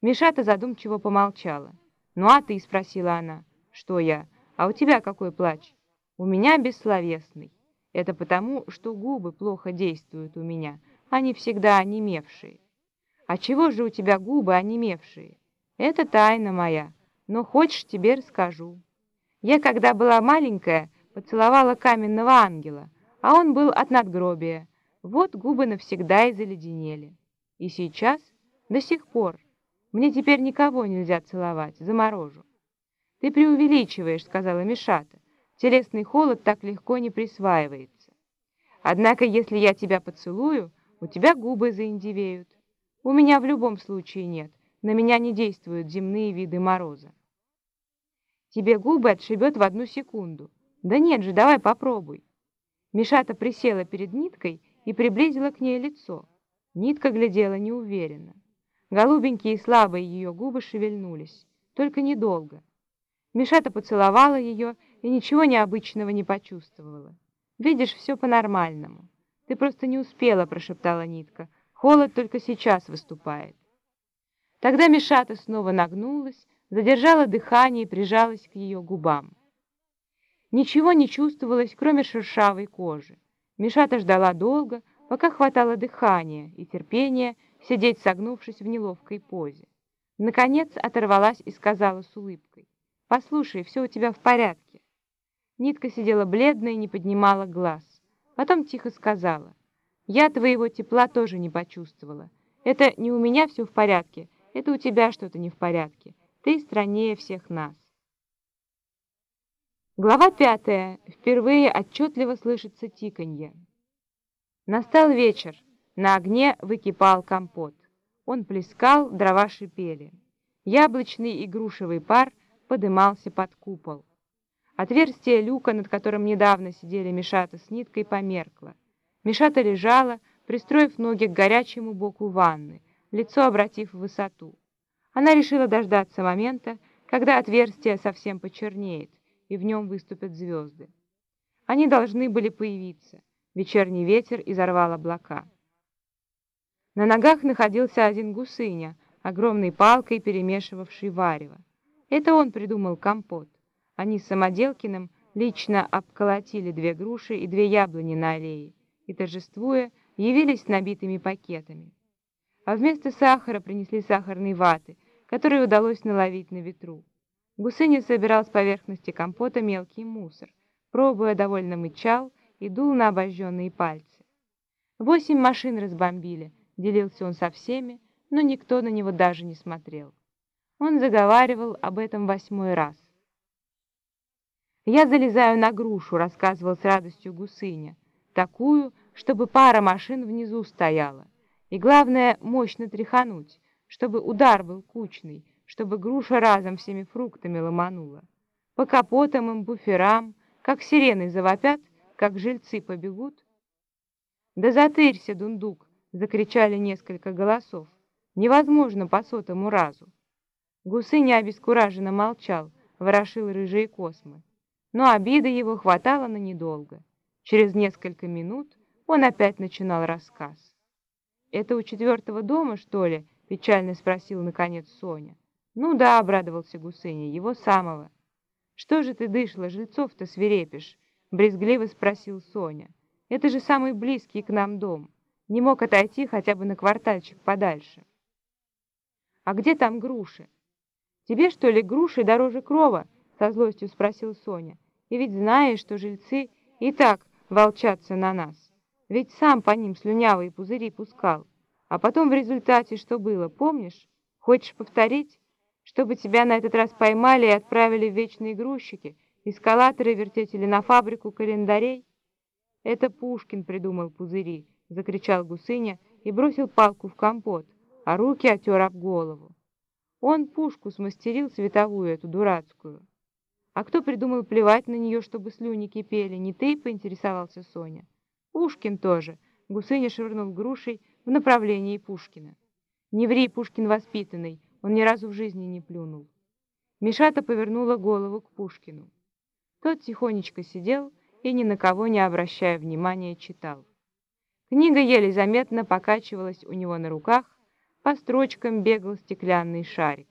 Мишата задумчиво помолчала. «Ну а ты?» — спросила она. «Что я? А у тебя какой плач?» «У меня бессловесный. Это потому, что губы плохо действуют у меня, они всегда онемевшие». «А чего же у тебя губы онемевшие?» «Это тайна моя, но хочешь, тебе расскажу. Я, когда была маленькая, поцеловала каменного ангела, а он был от надгробия. Вот губы навсегда и заледенели. И сейчас, до сих пор, мне теперь никого нельзя целовать, заморожу. «Ты преувеличиваешь», — сказала Мишата. «Телесный холод так легко не присваивается. Однако, если я тебя поцелую, у тебя губы заиндивеют. У меня в любом случае нет, на меня не действуют земные виды мороза. Тебе губы отшибет в одну секунду. Да нет же, давай попробуй». Мишата присела перед ниткой и приблизила к ней лицо. Нитка глядела неуверенно. Голубенькие и слабые ее губы шевельнулись, только недолго. Мишата поцеловала ее и ничего необычного не почувствовала. «Видишь, все по-нормальному. Ты просто не успела», — прошептала нитка. «Холод только сейчас выступает». Тогда Мишата снова нагнулась, задержала дыхание и прижалась к ее губам. Ничего не чувствовалось, кроме шершавой кожи. Мишата ждала долго, пока хватало дыхания и терпения сидеть согнувшись в неловкой позе. Наконец оторвалась и сказала с улыбкой, «Послушай, все у тебя в порядке». Нитка сидела бледная и не поднимала глаз. Потом тихо сказала, «Я твоего тепла тоже не почувствовала. Это не у меня все в порядке, это у тебя что-то не в порядке. Ты страннее всех нас». Глава пятая. Впервые отчетливо слышится тиканье. Настал вечер. На огне выкипал компот. Он плескал, дрова шипели. Яблочный и грушевый пар подымался под купол. Отверстие люка, над которым недавно сидели Мишата с ниткой, померкло. Мишата лежала, пристроив ноги к горячему боку ванны, лицо обратив в высоту. Она решила дождаться момента, когда отверстие совсем почернеет, и в нем выступят звезды. Они должны были появиться. Вечерний ветер изорвал облака. На ногах находился один гусыня, огромной палкой перемешивавший варево. Это он придумал компот. Они с Самоделкиным лично обколотили две груши и две яблони на аллее и, торжествуя, явились набитыми пакетами. А вместо сахара принесли сахарной ваты, которую удалось наловить на ветру. Гусыня собирал с поверхности компота мелкий мусор, пробуя, довольно мычал и дул на обожженные пальцы. Восемь машин разбомбили, делился он со всеми, но никто на него даже не смотрел. Он заговаривал об этом восьмой раз. «Я залезаю на грушу», — рассказывал с радостью Гусыня, «такую, чтобы пара машин внизу стояла. И главное, мощно тряхануть, чтобы удар был кучный, чтобы груша разом всеми фруктами ломанула. По капотам им, буферам, как сирены завопят, как жильцы побегут. «Да затырься, дундук!» — закричали несколько голосов. «Невозможно по сотому разу!» Гусыня обескураженно молчал, ворошил рыжие космы. Но обиды его хватало на недолго. Через несколько минут он опять начинал рассказ. «Это у четвертого дома, что ли?» — печально спросил наконец Соня. «Ну да», — обрадовался Гусыня, — «его самого». «Что же ты дышала, жильцов-то свирепишь?» — брезгливо спросил Соня. «Это же самый близкий к нам дом. Не мог отойти хотя бы на квартальчик подальше». «А где там груши?» «Тебе, что ли, груши дороже крова?» — со злостью спросил Соня. «И ведь знаешь, что жильцы и так волчатся на нас. Ведь сам по ним слюнявые пузыри пускал. А потом в результате что было, помнишь? Хочешь повторить? Чтобы тебя на этот раз поймали и отправили в вечные грузчики?» эскалаторы вертеть или на фабрику календарей? Это Пушкин придумал пузыри, закричал Гусыня и бросил палку в компот, а руки отер об голову. Он пушку смастерил световую, эту дурацкую. А кто придумал плевать на нее, чтобы слюни кипели? Не ты, поинтересовался Соня. Пушкин тоже. Гусыня швырнул грушей в направлении Пушкина. Не ври, Пушкин воспитанный, он ни разу в жизни не плюнул. Мишата повернула голову к Пушкину. Тот тихонечко сидел и, ни на кого не обращая внимания, читал. Книга еле заметно покачивалась у него на руках, По строчкам бегал стеклянный шарик.